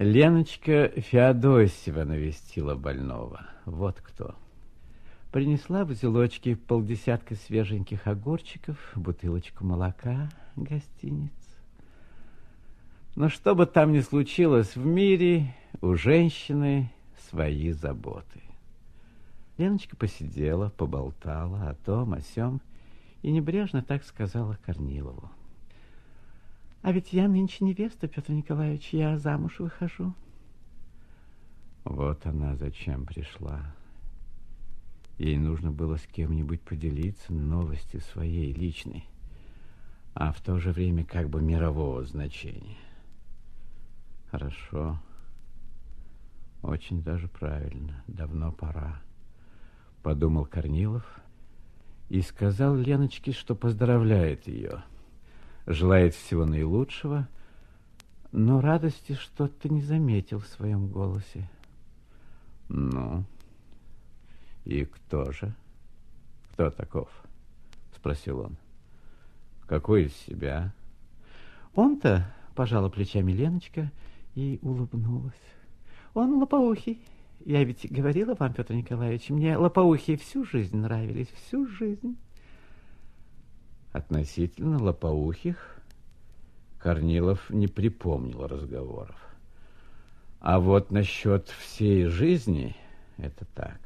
Леночка Феодосева навестила больного. Вот кто. Принесла в узелочке полдесятка свеженьких огурчиков, бутылочку молока, гостиниц. Но что бы там ни случилось в мире, у женщины свои заботы. Леночка посидела, поболтала о том, о сём, и небрежно так сказала Корнилову. А ведь я нынче невеста, Петр Николаевич, я замуж выхожу. Вот она зачем пришла. Ей нужно было с кем-нибудь поделиться новостью своей личной, а в то же время как бы мирового значения. Хорошо. Очень даже правильно. Давно пора. Подумал Корнилов и сказал Леночке, что поздравляет ее желает всего наилучшего, но радости что-то не заметил в своем голосе. Ну, и кто же? Кто таков? Спросил он. Какой из себя? Он-то, пожала плечами Леночка и улыбнулась. Он лопоухий. Я ведь говорила вам, Петр Николаевич, мне лопоухие всю жизнь нравились, всю жизнь. Относительно лопоухих Корнилов не припомнил разговоров. А вот насчет всей жизни это так.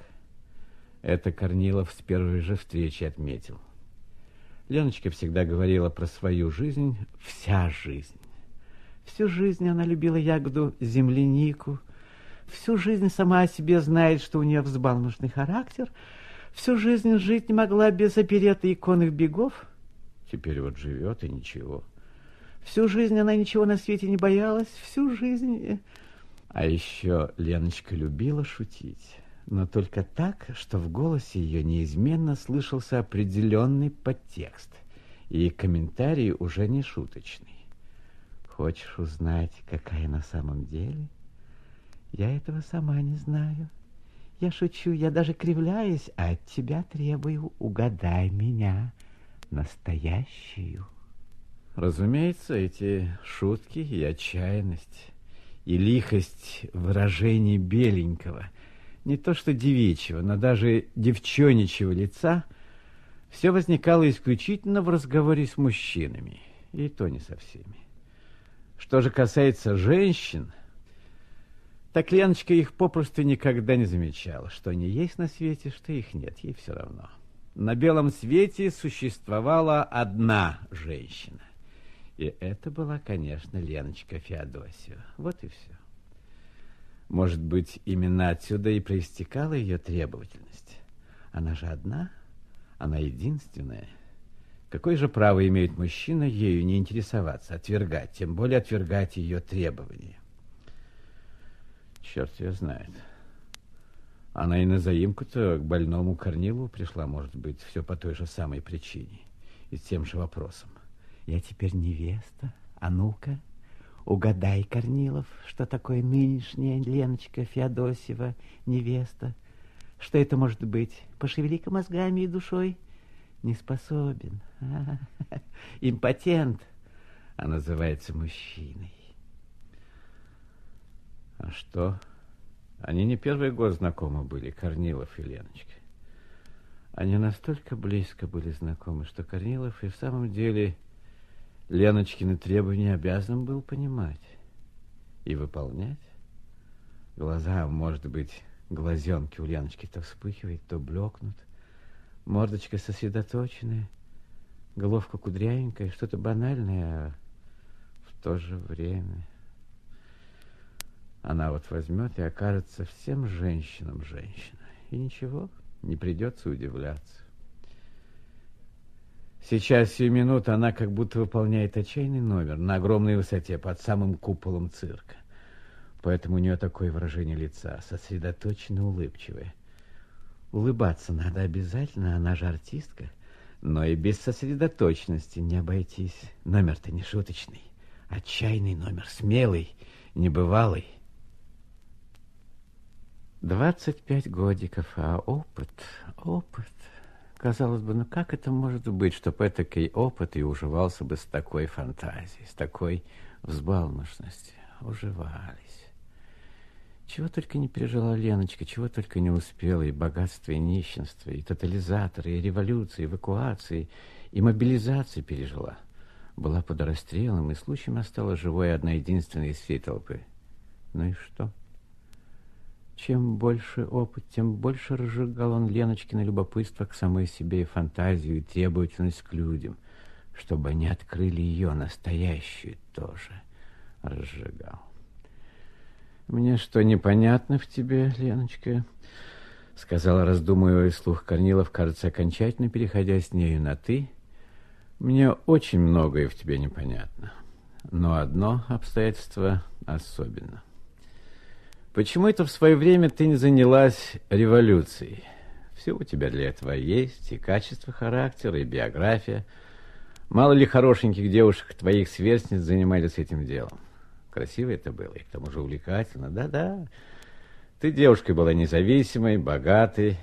Это Корнилов с первой же встречи отметил. Леночка всегда говорила про свою жизнь «вся жизнь». Всю жизнь она любила ягоду землянику, всю жизнь сама о себе знает, что у нее взбалмошный характер, всю жизнь жить не могла без опереты иконных бегов, Теперь вот живет и ничего. Всю жизнь она ничего на свете не боялась, всю жизнь... А еще Леночка любила шутить, но только так, что в голосе ее неизменно слышался определенный подтекст, и комментарий уже не шуточный. Хочешь узнать, какая на самом деле? Я этого сама не знаю. Я шучу, я даже кривляюсь, а от тебя требую, угадай меня настоящую. Разумеется, эти шутки и отчаянность, и лихость выражений беленького, не то что девичьего, но даже девчоничьего лица, все возникало исключительно в разговоре с мужчинами, и то не со всеми. Что же касается женщин, так Леночка их попросту никогда не замечала, что они есть на свете, что их нет, ей все равно на белом свете существовала одна женщина. И это была, конечно, Леночка Феодосия. Вот и все. Может быть, именно отсюда и проистекала ее требовательность. Она же одна, она единственная. Какое же право имеет мужчина ею не интересоваться, отвергать, тем более отвергать ее требования? Черт ее знает. Она и на заимку-то к больному Корнилу пришла, может быть, все по той же самой причине и с тем же вопросом. Я теперь невеста, а ну-ка, угадай, Корнилов, что такое нынешняя Леночка Феодосева невеста. Что это может быть? Пошевели-ка мозгами и душой. Не способен. Импотент. А называется мужчиной. А что? Они не первый год знакомы были, Корнилов и Леночка. Они настолько близко были знакомы, что Корнилов и в самом деле Леночкины требования обязан был понимать и выполнять. Глаза, может быть, глазенки у Леночки то вспыхивают, то блекнут. Мордочка сосредоточенная, головка кудрявенькая, что-то банальное, а в то же время... Она вот возьмет и окажется всем женщинам женщиной. И ничего, не придется удивляться. Сейчас, сию минуту, она как будто выполняет отчаянный номер на огромной высоте под самым куполом цирка. Поэтому у нее такое выражение лица, сосредоточенно улыбчивое. Улыбаться надо обязательно, она же артистка. Но и без сосредоточенности не обойтись. Номер-то не шуточный. Отчаянный номер, смелый, небывалый. Двадцать пять годиков, а опыт, опыт. Казалось бы, ну как это может быть, чтоб этакий опыт и уживался бы с такой фантазией, с такой взбалмошностью? Уживались. Чего только не пережила Леночка, чего только не успела, и богатство, и нищенство, и тотализаторы, и революции, и эвакуации, и мобилизации пережила. Была под расстрелом, и случаем осталась живой одна единственная из всей толпы. Ну и что? Чем больше опыт, тем больше разжигал он Леночкино любопытство к самой себе и фантазию, и требовательность к людям, чтобы они открыли ее настоящую тоже разжигал. Мне что, непонятно в тебе, Леночка? Сказала, раздумывая слух Корнилов, кажется, окончательно переходя с нею на «ты». Мне очень многое в тебе непонятно, но одно обстоятельство особенно. Почему это в свое время ты не занялась революцией? Все у тебя для этого есть, и качество характера, и биография. Мало ли хорошеньких девушек, твоих сверстниц, занимались этим делом. Красиво это было, и к тому же увлекательно. Да-да, ты девушкой была независимой, богатой,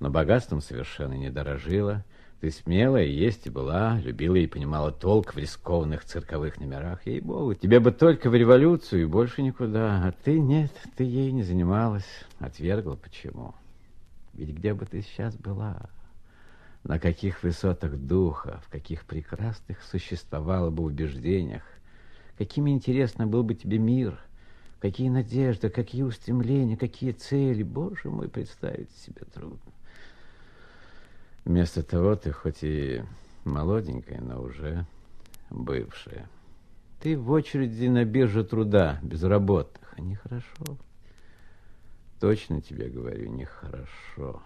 но богатством совершенно не дорожила. Ты смелая есть и была, любила и понимала толк в рискованных цирковых номерах. Ей-богу, тебе бы только в революцию и больше никуда. А ты нет, ты ей не занималась. Отвергла почему? Ведь где бы ты сейчас была? На каких высотах духа, в каких прекрасных существовало бы убеждениях, Каким интересно был бы тебе мир, какие надежды, какие устремления, какие цели. Боже мой, представить себе трудно. Вместо того ты хоть и молоденькая, но уже бывшая. Ты в очереди на бирже труда, безработных, а нехорошо. Точно тебе говорю, нехорошо.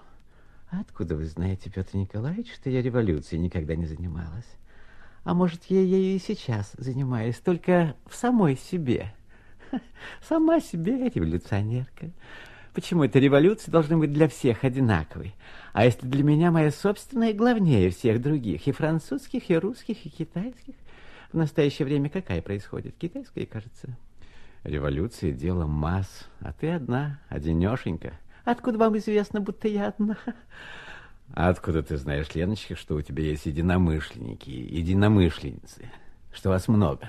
А откуда вы знаете, Петр Николаевич, что я революцией никогда не занималась? А может, я ею и сейчас занимаюсь, только в самой себе. Сама себе революционерка. Почему эта революция должна быть для всех одинаковой? А если для меня моя собственная главнее всех других, и французских, и русских, и китайских? В настоящее время какая происходит? Китайская, кажется. Революция – дело масс, а ты одна, одинешенька. Откуда вам известно, будто я одна? А откуда ты знаешь, Леночка, что у тебя есть единомышленники, единомышленницы, что вас много?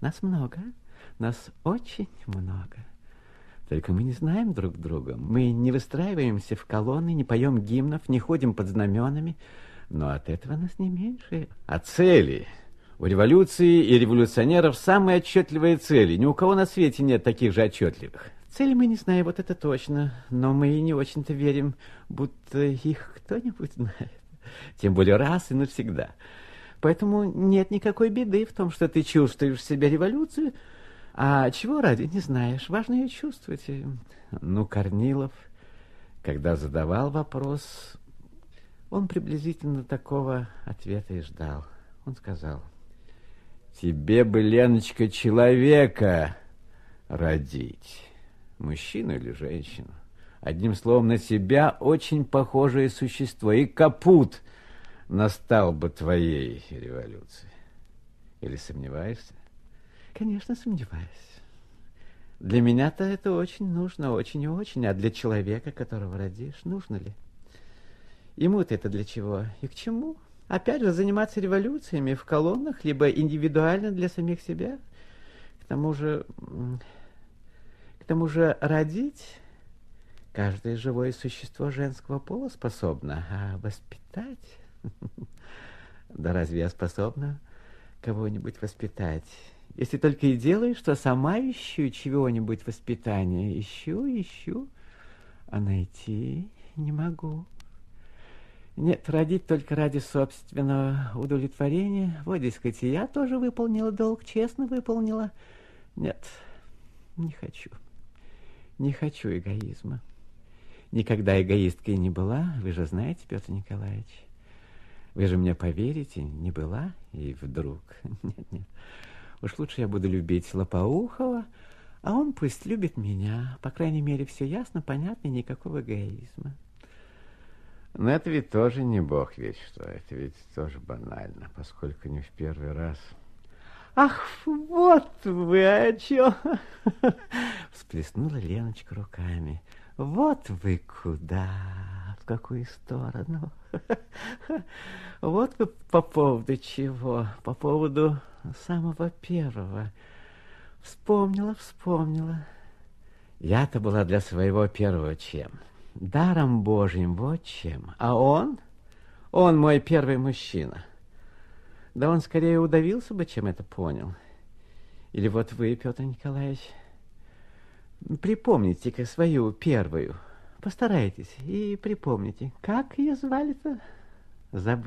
Нас много, нас очень много. Только мы не знаем друг друга. Мы не выстраиваемся в колонны, не поем гимнов, не ходим под знаменами. Но от этого нас не меньше. А цели? У революции и революционеров самые отчетливые цели. Ни у кого на свете нет таких же отчетливых. Цели мы не знаем, вот это точно, но мы и не очень-то верим, будто их кто-нибудь знает. Тем более раз и навсегда. Поэтому нет никакой беды в том, что ты чувствуешь в себе революцию, а чего ради не знаешь. Важно ее чувствовать. Ну, Корнилов, когда задавал вопрос, он приблизительно такого ответа и ждал. Он сказал, тебе бы, Леночка, человека родить мужчину или женщину. Одним словом, на себя очень похожее существо. И капут настал бы твоей революции. Или сомневаешься? Конечно, сомневаюсь. Для меня-то это очень нужно, очень и очень. А для человека, которого родишь, нужно ли? Ему-то это для чего? И к чему? Опять же, заниматься революциями в колоннах, либо индивидуально для самих себя. К тому же... К тому же родить каждое живое существо женского пола способно, а воспитать... Да разве я способна кого-нибудь воспитать? Если только и делаю, что сама ищу чего-нибудь воспитания. Ищу, ищу, а найти не могу. Нет, родить только ради собственного удовлетворения. Вот, дескать, я тоже выполнила долг, честно выполнила. Нет, не хочу. Не хочу эгоизма. Никогда эгоисткой не была, вы же знаете, Петр Николаевич. Вы же мне поверите, не была, и вдруг... Нет, нет. Уж лучше я буду любить Лопоухова, а он пусть любит меня. По крайней мере, все ясно, понятно, никакого эгоизма. Но это ведь тоже не бог ведь что, это ведь тоже банально, поскольку не в первый раз... Ах, вот вы о чем! Всплеснула Леночка руками. Вот вы куда, в какую сторону. Вот вы по поводу чего, по поводу самого первого. Вспомнила, вспомнила. Я-то была для своего первого чем? Даром Божьим, вот чем. А он? Он мой первый мужчина. Да он скорее удавился бы, чем это понял. Или вот вы, Петр Николаевич, припомните-ка свою первую. Постарайтесь и припомните, как ее звали-то? Забыть.